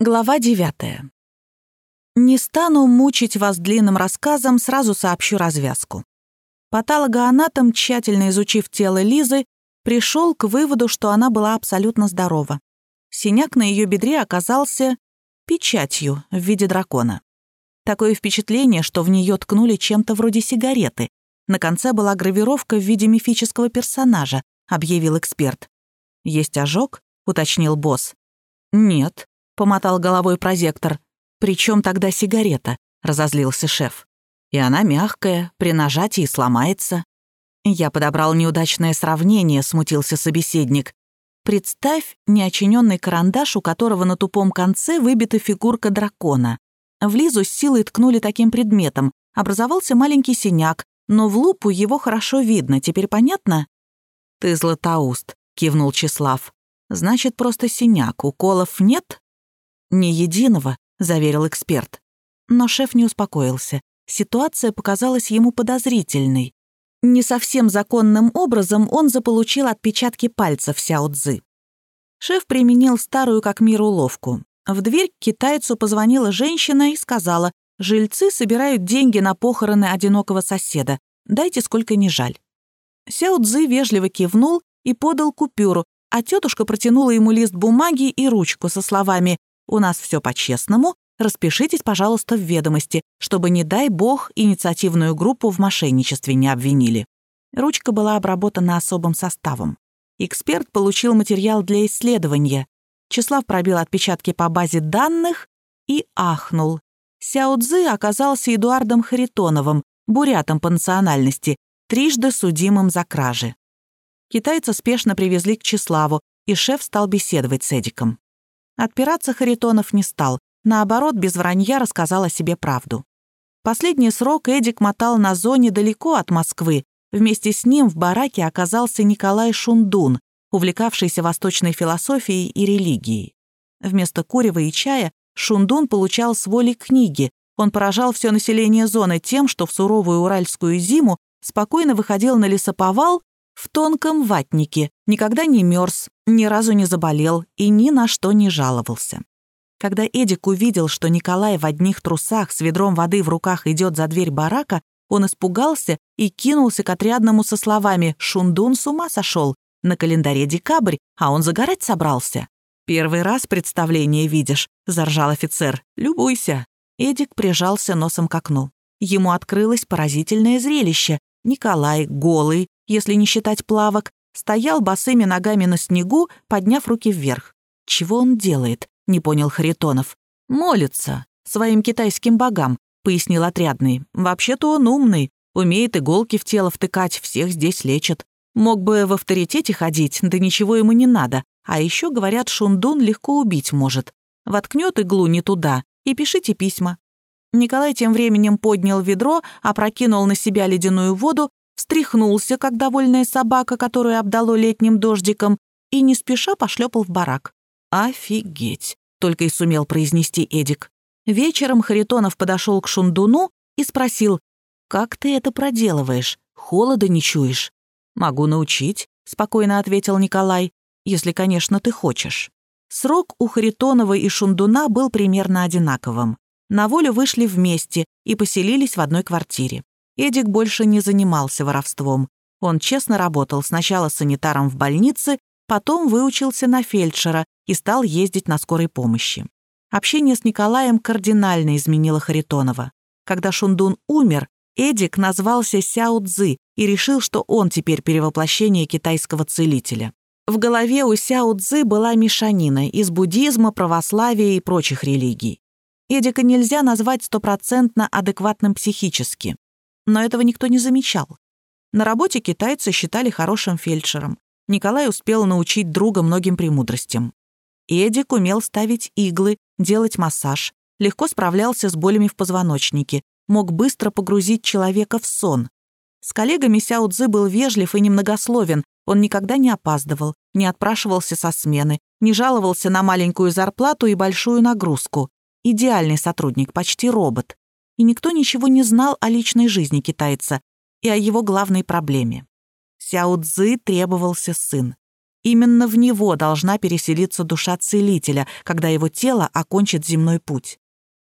Глава девятая. Не стану мучить вас длинным рассказом, сразу сообщу развязку. Патологоанатом, тщательно изучив тело Лизы, пришел к выводу, что она была абсолютно здорова. Синяк на ее бедре оказался печатью в виде дракона. Такое впечатление, что в нее ткнули чем-то вроде сигареты. На конце была гравировка в виде мифического персонажа, объявил эксперт. «Есть ожог?» — уточнил босс. «Нет», помотал головой прозектор. «Причем тогда сигарета?» — разозлился шеф. «И она мягкая, при нажатии сломается». Я подобрал неудачное сравнение, смутился собеседник. Представь неочиненный карандаш, у которого на тупом конце выбита фигурка дракона. В Лизу с силой ткнули таким предметом. Образовался маленький синяк, но в лупу его хорошо видно. Теперь понятно? «Ты златоуст», — кивнул Числав. «Значит, просто синяк. Уколов нет?» «Ни единого», — заверил эксперт. Но шеф не успокоился. Ситуация показалась ему подозрительной. Не совсем законным образом он заполучил отпечатки пальцев Сяо Цзы. Шеф применил старую как мир уловку. В дверь к китайцу позвонила женщина и сказала, «Жильцы собирают деньги на похороны одинокого соседа. Дайте сколько ни жаль». Сяо Цзы вежливо кивнул и подал купюру, а тетушка протянула ему лист бумаги и ручку со словами у нас все по-честному. Распишитесь, пожалуйста, в ведомости, чтобы, не дай бог, инициативную группу в мошенничестве не обвинили». Ручка была обработана особым составом. Эксперт получил материал для исследования. Числав пробил отпечатки по базе данных и ахнул. Сяо Цзы оказался Эдуардом Харитоновым, бурятом по национальности, трижды судимым за кражи. Китайца спешно привезли к Числаву, и шеф стал беседовать с Эдиком. Отпираться Харитонов не стал, наоборот, без вранья рассказал о себе правду. Последний срок Эдик мотал на зоне далеко от Москвы. Вместе с ним в бараке оказался Николай Шундун, увлекавшийся восточной философией и религией. Вместо курева и чая Шундун получал с воли книги. Он поражал все население зоны тем, что в суровую уральскую зиму спокойно выходил на лесоповал в тонком ватнике, никогда не мерз, ни разу не заболел и ни на что не жаловался. Когда Эдик увидел, что Николай в одних трусах с ведром воды в руках идет за дверь барака, он испугался и кинулся к отрядному со словами «Шундун с ума сошел! На календаре декабрь, а он загорать собрался». «Первый раз представление видишь», — заржал офицер. «Любуйся». Эдик прижался носом к окну. Ему открылось поразительное зрелище. Николай, голый, если не считать плавок, стоял босыми ногами на снегу, подняв руки вверх. «Чего он делает?» — не понял Харитонов. «Молится. Своим китайским богам», — пояснил отрядный. «Вообще-то он умный. Умеет иголки в тело втыкать, всех здесь лечит. Мог бы в авторитете ходить, да ничего ему не надо. А еще, говорят, Шундун легко убить может. Воткнет иглу не туда и пишите письма». Николай тем временем поднял ведро, опрокинул на себя ледяную воду встряхнулся, как довольная собака, которую обдало летним дождиком, и не спеша пошлепал в барак. «Офигеть!» — только и сумел произнести Эдик. Вечером Харитонов подошел к Шундуну и спросил, «Как ты это проделываешь? Холода не чуешь?» «Могу научить», — спокойно ответил Николай, «если, конечно, ты хочешь». Срок у Харитонова и Шундуна был примерно одинаковым. На волю вышли вместе и поселились в одной квартире. Эдик больше не занимался воровством. Он честно работал сначала санитаром в больнице, потом выучился на фельдшера и стал ездить на скорой помощи. Общение с Николаем кардинально изменило Харитонова. Когда Шундун умер, Эдик назвался Сяо Цзы и решил, что он теперь перевоплощение китайского целителя. В голове у Сяо Цзы была мешанина из буддизма, православия и прочих религий. Эдика нельзя назвать стопроцентно адекватным психически но этого никто не замечал. На работе китайцы считали хорошим фельдшером. Николай успел научить друга многим премудростям. Эдик умел ставить иглы, делать массаж, легко справлялся с болями в позвоночнике, мог быстро погрузить человека в сон. С коллегами Сяо Цзы был вежлив и немногословен, он никогда не опаздывал, не отпрашивался со смены, не жаловался на маленькую зарплату и большую нагрузку. Идеальный сотрудник, почти робот и никто ничего не знал о личной жизни китайца и о его главной проблеме. Сяо Цзы требовался сын. Именно в него должна переселиться душа целителя, когда его тело окончит земной путь.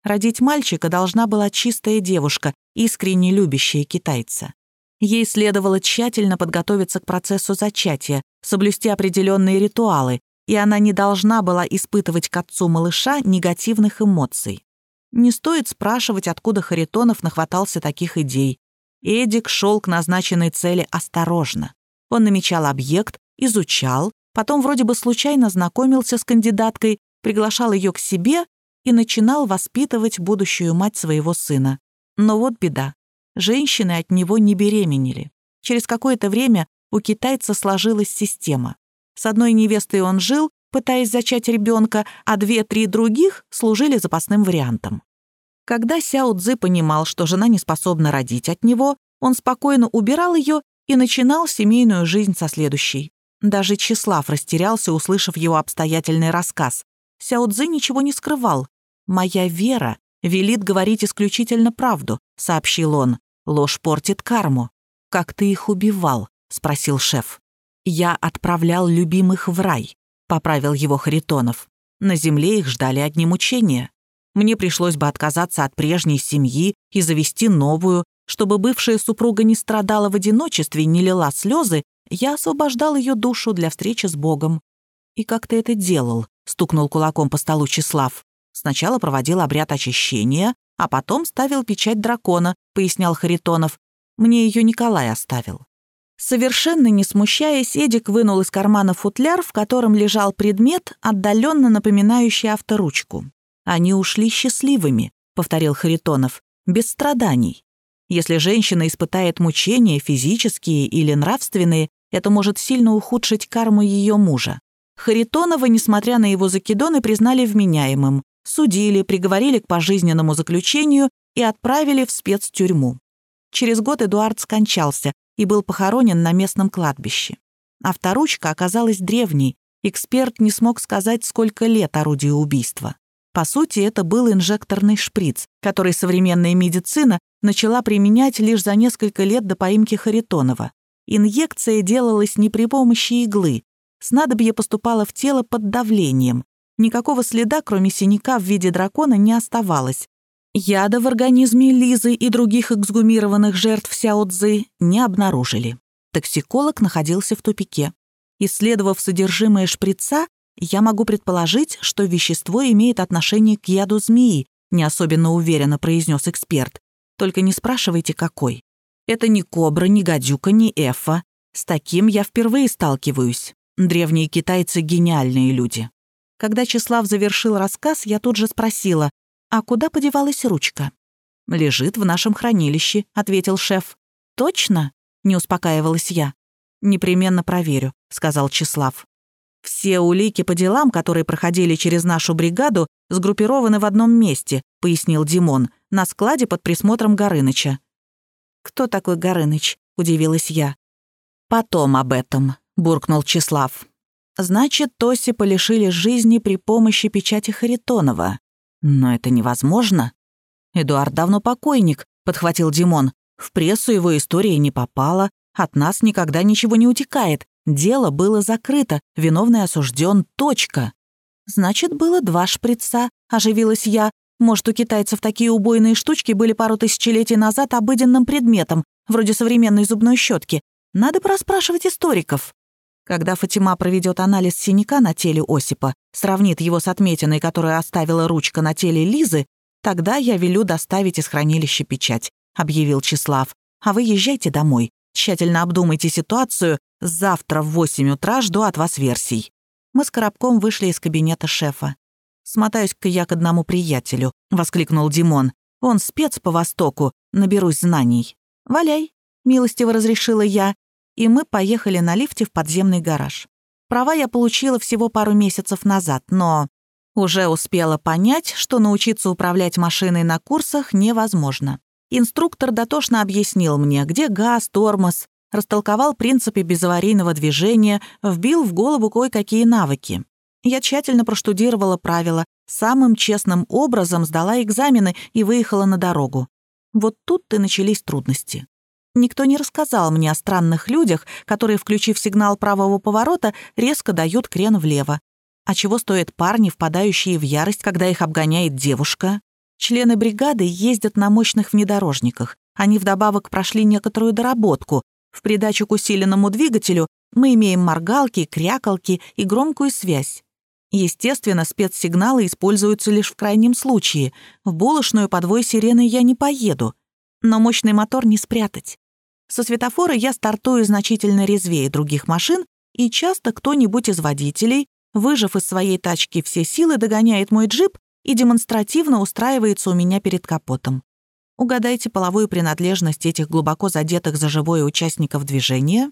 Родить мальчика должна была чистая девушка, искренне любящая китайца. Ей следовало тщательно подготовиться к процессу зачатия, соблюсти определенные ритуалы, и она не должна была испытывать к отцу малыша негативных эмоций. Не стоит спрашивать, откуда Харитонов нахватался таких идей. Эдик шел к назначенной цели осторожно. Он намечал объект, изучал, потом вроде бы случайно знакомился с кандидаткой, приглашал ее к себе и начинал воспитывать будущую мать своего сына. Но вот беда. Женщины от него не беременели. Через какое-то время у китайца сложилась система. С одной невестой он жил, пытаясь зачать ребенка, а две-три других служили запасным вариантом. Когда Сяо Цзы понимал, что жена не способна родить от него, он спокойно убирал ее и начинал семейную жизнь со следующей. Даже Числав растерялся, услышав его обстоятельный рассказ. Сяо Цзы ничего не скрывал. «Моя вера велит говорить исключительно правду», — сообщил он. «Ложь портит карму». «Как ты их убивал?» — спросил шеф. «Я отправлял любимых в рай», — поправил его Харитонов. «На земле их ждали одни мучения. Мне пришлось бы отказаться от прежней семьи и завести новую. Чтобы бывшая супруга не страдала в одиночестве и не лила слезы, я освобождал ее душу для встречи с Богом. «И как ты это делал?» — стукнул кулаком по столу Числав. «Сначала проводил обряд очищения, а потом ставил печать дракона», — пояснял Харитонов. «Мне ее Николай оставил». Совершенно не смущаясь, Эдик вынул из кармана футляр, в котором лежал предмет, отдаленно напоминающий авторучку. «Они ушли счастливыми», — повторил Харитонов, — «без страданий. Если женщина испытает мучения физические или нравственные, это может сильно ухудшить карму ее мужа. Харитонова, несмотря на его закидоны, признали вменяемым, судили, приговорили к пожизненному заключению и отправили в спецтюрьму. Через год Эдуард скончался и был похоронен на местном кладбище. Авторучка оказалась древней, эксперт не смог сказать, сколько лет орудию убийства. По сути, это был инжекторный шприц, который современная медицина начала применять лишь за несколько лет до поимки Харитонова. Инъекция делалась не при помощи иглы. Снадобье поступало в тело под давлением. Никакого следа, кроме синяка в виде дракона, не оставалось. Яда в организме Лизы и других эксгумированных жертв Сяо Цзы не обнаружили. Токсиколог находился в тупике. Исследовав содержимое шприца, я могу предположить, что вещество имеет отношение к яду змеи, не особенно уверенно произнес эксперт. Только не спрашивайте, какой. Это не кобра, не гадюка, не эфа. С таким я впервые сталкиваюсь. Древние китайцы — гениальные люди. Когда Числав завершил рассказ, я тут же спросила, а куда подевалась ручка? «Лежит в нашем хранилище», — ответил шеф. «Точно?» — не успокаивалась я. «Непременно проверю», — сказал Числав. «Все улики по делам, которые проходили через нашу бригаду, сгруппированы в одном месте», — пояснил Димон, «на складе под присмотром Горыныча». «Кто такой Горыныч?» — удивилась я. «Потом об этом», — буркнул Числав. «Значит, Тосипа лишили жизни при помощи печати Харитонова. Но это невозможно». «Эдуард давно покойник», — подхватил Димон. «В прессу его история не попала, от нас никогда ничего не утекает. Дело было закрыто, виновный осужден, точка. Значит, было два шприца, оживилась я. Может, у китайцев такие убойные штучки были пару тысячелетий назад обыденным предметом, вроде современной зубной щетки. Надо проспрашивать историков. Когда Фатима проведет анализ синяка на теле Осипа, сравнит его с отметиной, которую оставила ручка на теле Лизы, тогда я велю доставить из хранилища печать», — объявил Числав. «А вы езжайте домой. Тщательно обдумайте ситуацию Завтра в восемь утра жду от вас версий». Мы с Коробком вышли из кабинета шефа. «Смотаюсь-ка я к одному приятелю», — воскликнул Димон. «Он спец по Востоку, наберусь знаний». «Валяй», — милостиво разрешила я, и мы поехали на лифте в подземный гараж. Права я получила всего пару месяцев назад, но уже успела понять, что научиться управлять машиной на курсах невозможно. Инструктор дотошно объяснил мне, где газ, тормоз, растолковал принципы безаварийного движения, вбил в голову кое-какие навыки. Я тщательно проштудировала правила, самым честным образом сдала экзамены и выехала на дорогу. Вот тут и начались трудности. Никто не рассказал мне о странных людях, которые, включив сигнал правого поворота, резко дают крен влево. А чего стоят парни, впадающие в ярость, когда их обгоняет девушка? Члены бригады ездят на мощных внедорожниках. Они вдобавок прошли некоторую доработку. В придачу к усиленному двигателю мы имеем моргалки, крякалки и громкую связь. Естественно, спецсигналы используются лишь в крайнем случае. В булочную подвой сирены я не поеду. Но мощный мотор не спрятать. Со светофора я стартую значительно резвее других машин, и часто кто-нибудь из водителей, выжав из своей тачки все силы, догоняет мой джип и демонстративно устраивается у меня перед капотом. Угадайте половую принадлежность этих глубоко задетых за живое участников движения.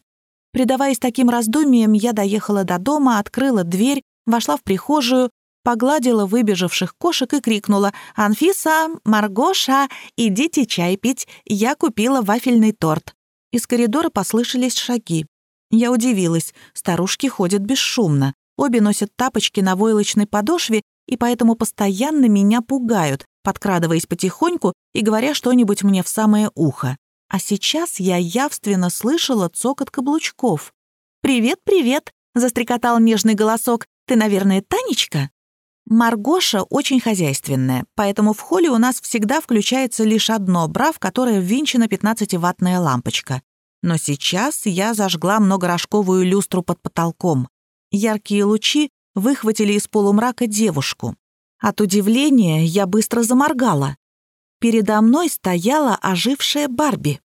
Предаваясь таким раздумьям, я доехала до дома, открыла дверь, вошла в прихожую, погладила выбежавших кошек и крикнула «Анфиса, Маргоша, идите чай пить, я купила вафельный торт». Из коридора послышались шаги. Я удивилась, старушки ходят бесшумно, обе носят тапочки на войлочной подошве и поэтому постоянно меня пугают, подкрадываясь потихоньку и говоря что-нибудь мне в самое ухо. А сейчас я явственно слышала цокот каблучков. «Привет, привет!» — застрекотал нежный голосок. «Ты, наверное, Танечка?» Маргоша очень хозяйственная, поэтому в холле у нас всегда включается лишь одно бра, в которое ввинчена 15-ваттная лампочка. Но сейчас я зажгла многорожковую люстру под потолком. Яркие лучи выхватили из полумрака девушку. От удивления я быстро заморгала. Передо мной стояла ожившая Барби.